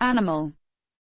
animal.